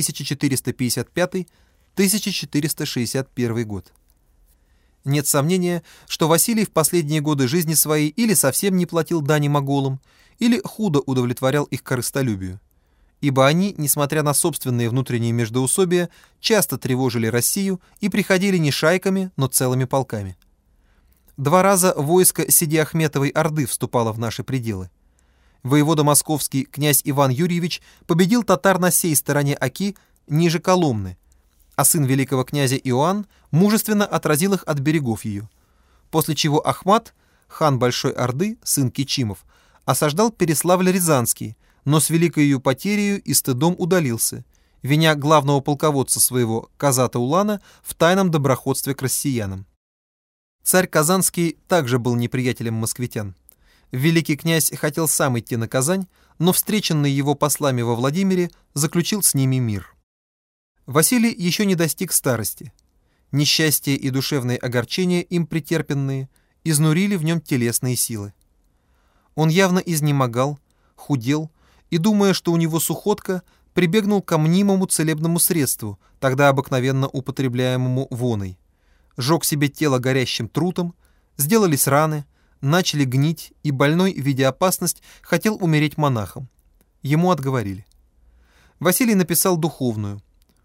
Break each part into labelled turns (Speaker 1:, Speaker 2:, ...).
Speaker 1: 1455-1461 год. Нет сомнения, что Василий в последние годы жизни своей или совсем не платил дани моголам, или худо удовлетворял их корыстолюбию. Ибо они, несмотря на собственные внутренние междоусобия, часто тревожили Россию и приходили не шайками, но целыми полками. Два раза войско Сиди Ахметовой Орды вступало в наши пределы. Воевода московский князь Иван Юрьевич победил татар на сей стороне Оки ниже Коломны, а сын великого князя Иоанн мужественно отразил их от берегов ее. После чего Ахмат, хан Большой Орды, сын Кичимов, осаждал Переславль-Рязанский, но с великой ее потерей и стыдом удалился, виня главного полководца своего Казата Улана в тайном доброходстве к россиянам. Царь Казанский также был неприятелем москвитян. Великий князь хотел сам идти на Казань, но встреченный его послами во Владимире заключил с ними мир. Василий еще не достиг старости. Несчастье и душевные огорчения, им претерпенные, изнурили в нем телесные силы. Он явно изнемогал, худел и, думая, что у него сухотка, прибегнул к мнимому целебному средству, тогда обыкновенно употребляемому воной жег себе тело горящим трутом, сделались раны, начали гнить, и больной, видя опасность, хотел умереть монахом. Ему отговорили. Василий написал духовную,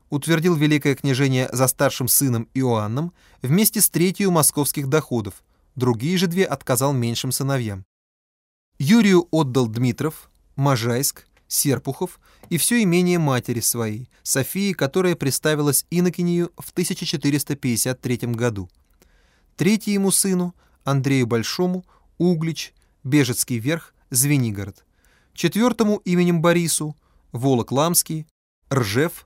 Speaker 1: утвердил великое княжение за старшим сыном Иоанном вместе с третью московских доходов, другие же две отказал меньшим сыновьям. Юрию отдал Дмитров, Можайск, Серпухов и все имение матери своей, Софии, которая представилась инокинею в 1453 году. Третьему сыну, Андрею Большому, Углич, Бежецкий верх, Звенигород. Четвертому именем Борису, Волок-Ламский, Ржев,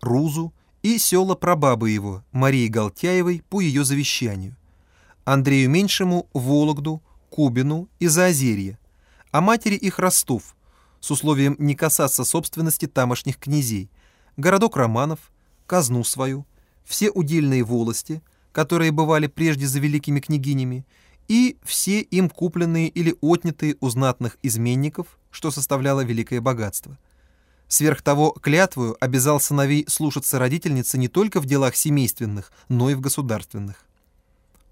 Speaker 1: Рузу и села прабабы его, Марии Галтяевой, по ее завещанию. Андрею Меньшему – Вологду, Кубину и Заозерье, а матери их Ростов – с условием не касаться собственности тамошних князей, городок Романов, казну свою, все удельные волости, которые бывали прежде за великими княгинями, и все им купленные или отнятые у знатных изменников, что составляло великое богатство. Сверх того, клятвую обязал сыновей слушаться родительницы не только в делах семейственных, но и в государственных.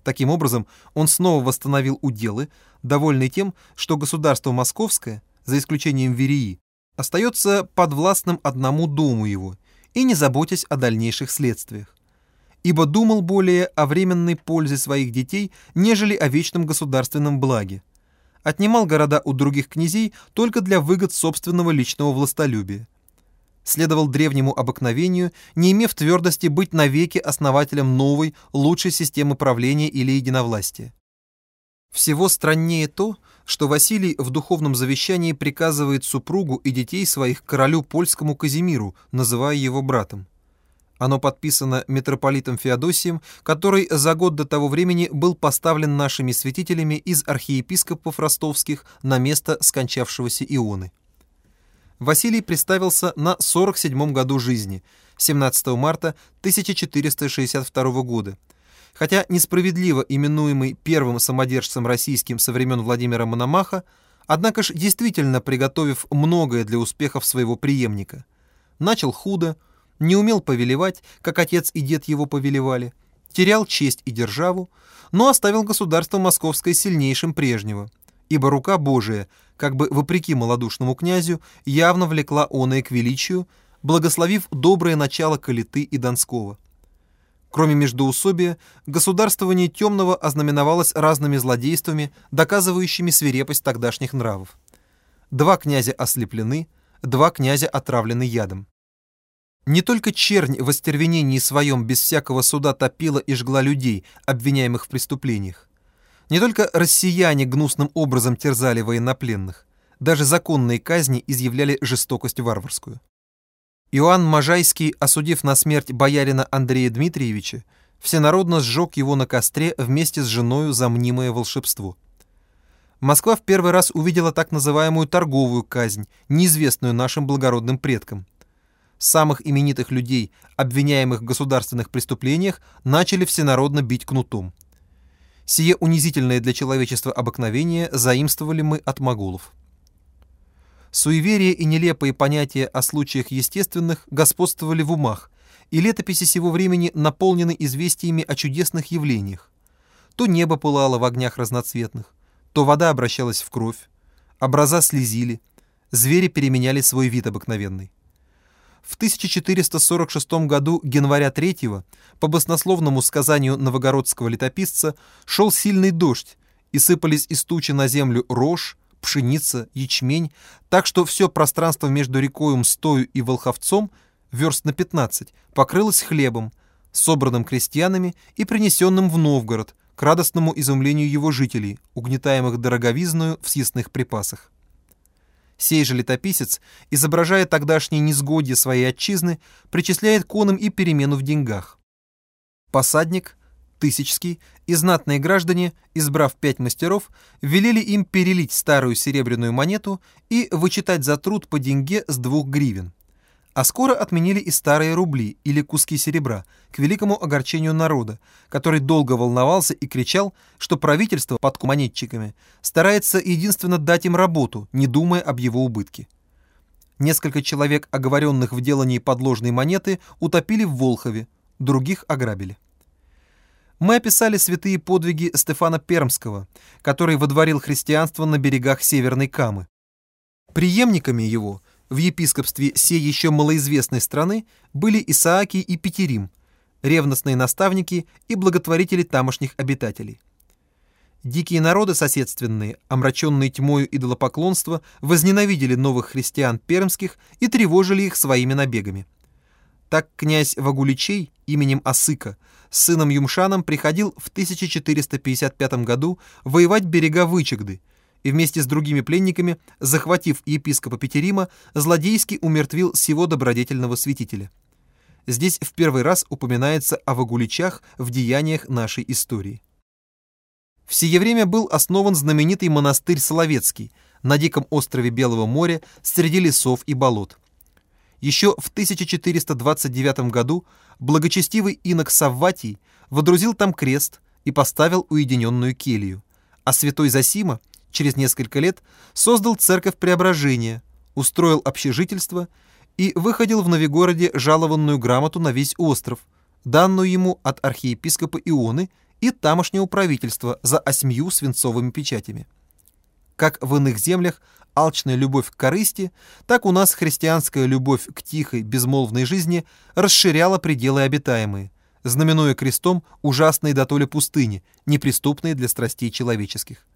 Speaker 1: Таким образом, он снова восстановил уделы, довольный тем, что государство московское – за исключением Верии, остается подвластным одному дому его и не заботясь о дальнейших следствиях. Ибо думал более о временной пользе своих детей, нежели о вечном государственном благе. Отнимал города у других князей только для выгод собственного личного властолюбия. Следовал древнему обыкновению, не имев твердости быть навеки основателем новой, лучшей системы правления или единовластия. Всего страннее то, что Василий в духовном завещании приказывает супругу и детей своих королю польскому Казимиру, называя его братом. Оно подписано митрополитом Феодосием, который за год до того времени был поставлен нашими святителями из архиепископов ростовских на место скончавшегося Ионы. Василий представился на 47 году жизни, 17 марта 1462 года, хотя несправедливо именуемый первым самодержцем российским со времен Владимира Мономаха, однако ж действительно приготовив многое для успехов своего преемника. Начал худо, не умел повелевать, как отец и дед его повелевали, терял честь и державу, но оставил государство московское сильнейшим прежнего, ибо рука Божия, как бы вопреки малодушному князю, явно влекла оное к величию, благословив доброе начало Калиты и Донского. Кроме междоусобия, государствование темного ознаменовалось разными злодействами, доказывающими свирепость тогдашних нравов. Два князя ослеплены, два князя отравлены ядом. Не только чернь в остервенении своем без всякого суда топила и жгла людей, обвиняемых в преступлениях. Не только россияне гнусным образом терзали военнопленных, даже законные казни изъявляли жестокость варварскую. Иоанн Можайский, осудив на смерть боярина Андрея Дмитриевича, всенародно сжег его на костре вместе с женою за мнимое волшебство. Москва в первый раз увидела так называемую торговую казнь, неизвестную нашим благородным предкам. Самых именитых людей, обвиняемых в государственных преступлениях, начали всенародно бить кнутом. Сие унизительное для человечества обыкновение заимствовали мы от моголов. Суеверия и нелепые понятия о случаях естественных господствовали в умах, и летописи сего времени наполнены известиями о чудесных явлениях. То небо пылало в огнях разноцветных, то вода обращалась в кровь, образа слезили, звери переменяли свой вид обыкновенный. В 1446 году января 3 по баснословному сказанию новогородского летописца шел сильный дождь, и сыпались из тучи на землю рожь, пшеница, ячмень, так что все пространство между рекою Мстою и Волховцом, верст на 15, покрылось хлебом, собранным крестьянами и принесенным в Новгород, к радостному изумлению его жителей, угнетаемых дороговизною в съестных припасах. Сей же летописец, изображая тогдашние несгодья своей отчизны, причисляет конам и перемену в деньгах. Посадник, Тысячский и знатные граждане, избрав пять мастеров, велели им перелить старую серебряную монету и вычитать за труд по деньге с двух гривен. А скоро отменили и старые рубли или куски серебра, к великому огорчению народа, который долго волновался и кричал, что правительство под монетчиками старается единственно дать им работу, не думая об его убытке. Несколько человек, оговоренных в делании подложной монеты, утопили в Волхове, других ограбили. Мы описали святые подвиги Стефана Пермского, который водворил христианство на берегах Северной Камы. Приемниками его – в епископстве сей еще малоизвестной страны были Исааки и Петерим, ревностные наставники и благотворители тамошних обитателей. Дикие народы соседственные, омраченные тьмою идолопоклонства, возненавидели новых христиан пермских и тревожили их своими набегами. Так князь Вагуличей именем Асыка с сыном Юмшаном приходил в 1455 году воевать берега Вычегды – и вместе с другими пленниками, захватив епископа Петерима, злодейски умертвил сего добродетельного святителя. Здесь в первый раз упоминается о Вагуличах в деяниях нашей истории. В сие время был основан знаменитый монастырь Соловецкий на диком острове Белого моря среди лесов и болот. Еще в 1429 году благочестивый инок Савватий водрузил там крест и поставил уединенную келью, а святой Засима через несколько лет создал церковь Преображения, устроил общежительство и выходил в Новигороде жалованную грамоту на весь остров, данную ему от архиепископа Ионы и тамошнего правительства за осьмью свинцовыми печатями. Как в иных землях алчная любовь к корысти, так у нас христианская любовь к тихой, безмолвной жизни расширяла пределы обитаемые, знаменуя крестом ужасные дотоле пустыни, неприступные для страстей человеческих.